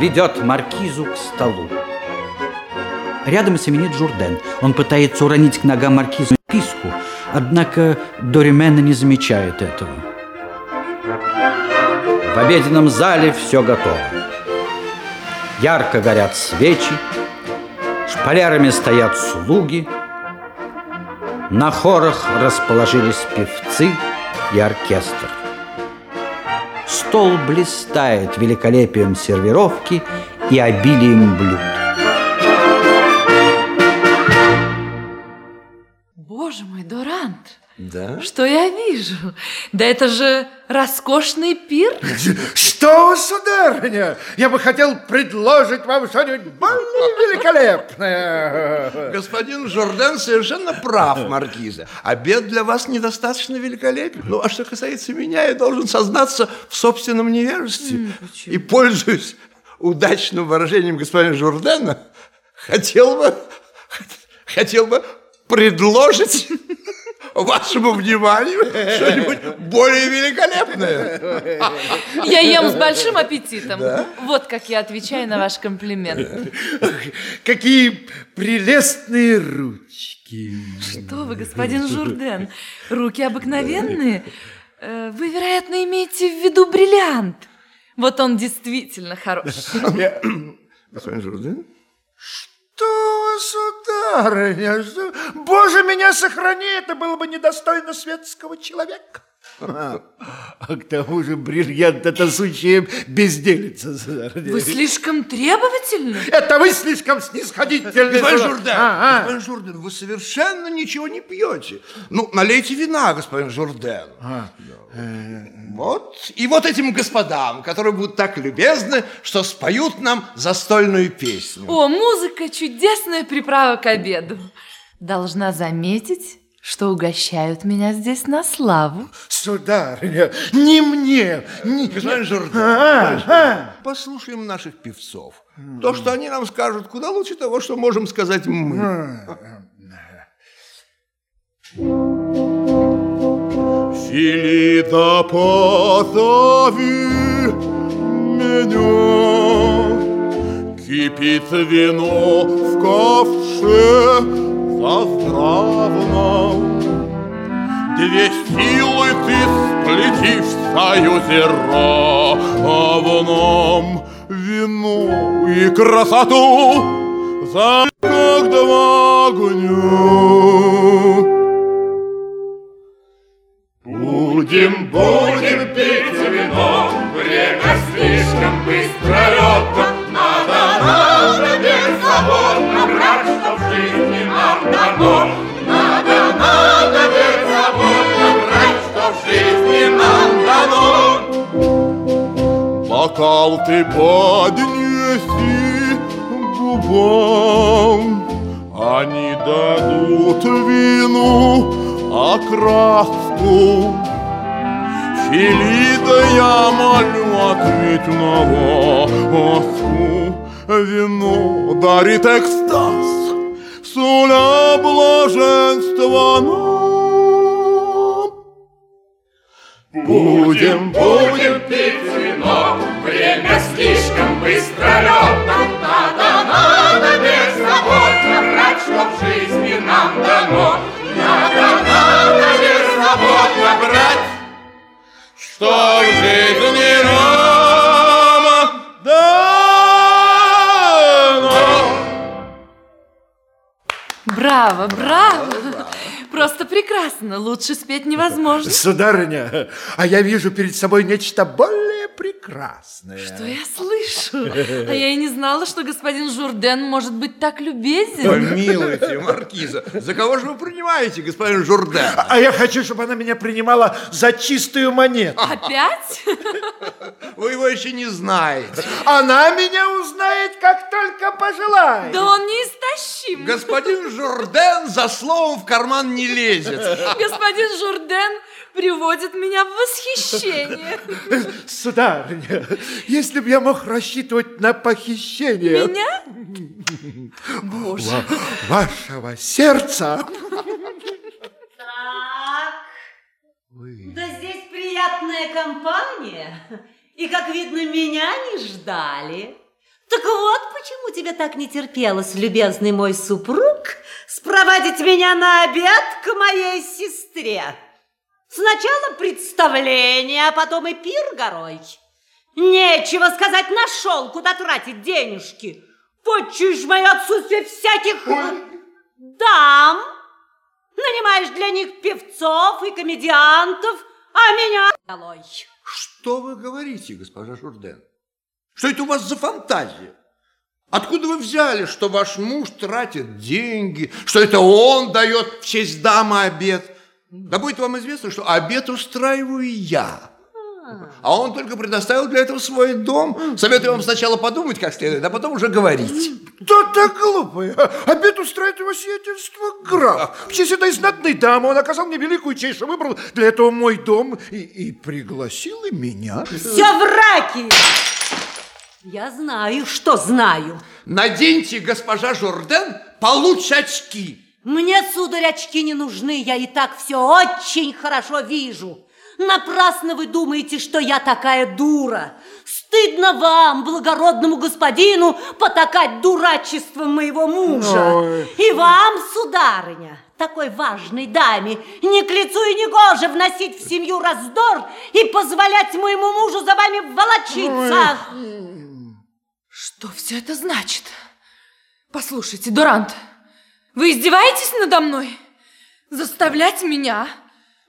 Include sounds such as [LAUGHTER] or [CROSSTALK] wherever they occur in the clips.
ведет маркизу к столу. Рядом семенит Журден. Он пытается уронить к ногам маркизу писку, однако Доримена не замечает этого. В обеденном зале все готово. Ярко горят свечи, шпалерами стоят слуги, на хорах расположились певцы и оркестр. Стол блистает великолепием сервировки и обилием блюд. Да? Что я вижу? Да это же роскошный пир. Что, сударыня? Я бы хотел предложить вам что-нибудь более великолепное. Господин Жорден совершенно прав, Маркиза. Обед для вас недостаточно великолепен. Ну, а что касается меня, я должен сознаться в собственном невежестве. И, пользуясь удачным выражением господина Жордена, хотел бы, хотел бы предложить вашему вниманию что-нибудь более великолепное. Я ем с большим аппетитом. Вот как я отвечаю на ваш комплимент. Какие прелестные ручки. Что вы, господин Журден, руки обыкновенные. Э, Вы, вероятно, имеете в виду бриллиант. Вот он действительно хорош. Господин Жорден? Что, сударыня. Боже, меня сохрани, это было бы недостойно светского человека. А, а к тому же бриллиант это сущая безделица. Вы слишком требовательны. Это вы слишком снисходительны. Господин. Журден, А, а. господин Журден, вы совершенно ничего не пьете. Ну, налейте вина, господин Журден. Вот. И вот этим господам, которые будут так любезны, что споют нам застольную песню. О, музыка чудесная приправа к обеду. Должна заметить, что угощают меня здесь на славу. Сударыня, не мне, не... Господин Журден, А, послушаем наших певцов. То, что они нам скажут, куда лучше того, что можем сказать мы. Филида, позови меня. Кипит вино в ковше Две силы ты сплетишь в союзе равном. Вину и красоту за как два огня. Будем, будем Бокал ты поднеси губам, они дадут вину окраску. Филида, я молю, ответь на. Вино дарит экстаз, суля блаженства нам. Будем, будем пить вино, время слишком быстро летно. Надо, надо беззаботно брать, что в жизни нам дано. Надо, надо беззаботно брать, что в жизни нам дано. Браво, браво. Просто прекрасно. Лучше спеть невозможно. Сударыня, а я вижу перед собой нечто более прекрасное. Что я слышу? А я и не знала, что господин Журден может быть так любезен. Помилуйте, Маркиза, за кого же вы принимаете, господин Журден? А я хочу, чтобы она меня принимала за чистую монету. Опять? Вы его еще не знаете. Она меня узнает, как только пожелает. Да он неистощим. Господин Журден за словом в карман не лезет. Господин Журден приводит меня в восхищение. [LAUGHS] Сударыня, если бы я мог рассчитывать на похищение Меня? Боже. ва- вашего сердца... Так. Да здесь приятная компания. И, как видно, меня не ждали. Так вот, почему тебе так не терпелось, любезный мой супруг, спроводить меня на обед к моей сестре. Сначала представление, а потом и пир горой. Нечего сказать, нашел, куда тратить денежки. Почуешь мое отсутствие всяких дам. Нанимаешь для них певцов и комедиантов, а меня долой. Что вы говорите, госпожа Журден? Что это у вас за фантазия? Откуда вы взяли, что ваш муж тратит деньги, что это он дает в честь дамы обед? Да будет вам известно, что обед устраиваю я. А он только предоставил для этого свой дом. Советую вам сначала подумать как следует, а потом уже говорить. Да так глупое. Обед устраивает его сиятельство граф. В честь этой знатной дамы он оказал мне великую честь, что выбрал для этого мой дом и, и пригласил и меня. Все враки! Я знаю, что знаю. Наденьте, госпожа Журден, получше очки. Мне, сударь, очки не нужны, я и так все очень хорошо вижу. Напрасно вы думаете, что я такая дура. Стыдно вам, благородному господину, потакать дурачеством моего мужа. Ой. И вам, сударыня, такой важной даме, не к лицу и не гоже вносить в семью раздор и позволять моему мужу за вами волочиться. Что все это значит? Послушайте, Дурант, вы издеваетесь надо мной? Заставлять меня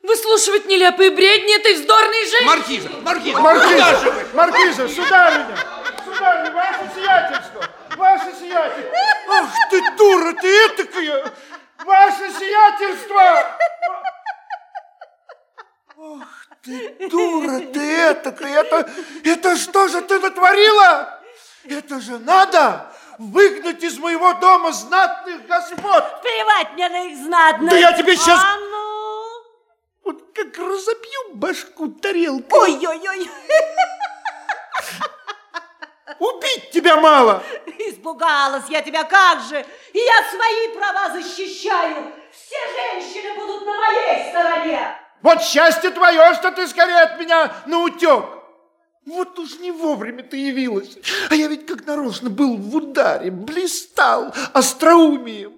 выслушивать нелепые бредни этой вздорной женщины? Маркиза, Маркиза, куда же вы? Маркиза, сударыня, сударыня, ваше сиятельство, ваше сиятельство. Ах ты дура, ты этакая, ваше сиятельство. Ах ты дура, ты этакая, это, это что же ты натворила? Это же надо выгнать из моего дома знатных господ. Плевать мне на их знатность. Да я тебе сейчас- А ну! Вот как разобью башку тарелкой. Ой-ой-ой, Убить тебя мало. испугалась я тебя, как же? Я свои права защищаю. Все женщины будут на моей стороне. Вот счастье твое, что ты скорее от меня наутек. Вот уж не вовремя ты явилась. А я ведь как нарочно был в ударе, блистал остроумием.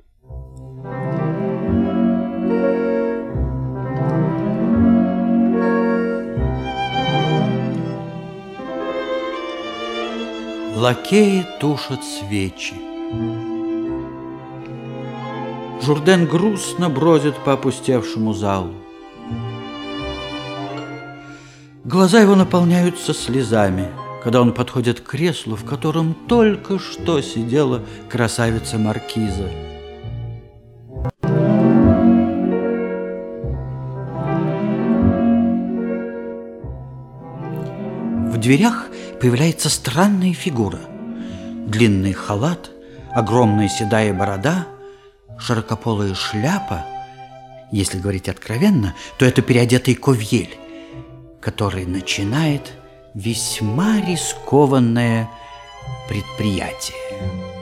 Лакеи тушат свечи. Журден грустно бродит по опустевшему залу. Глаза его наполняются слезами, когда он подходит к креслу, в котором только что сидела красавица Маркиза. В дверях появляется странная фигура. Длинный халат, огромная седая борода, широкополая шляпа. Если говорить откровенно, то это переодетый ковьель, который начинает весьма рискованное предприятие.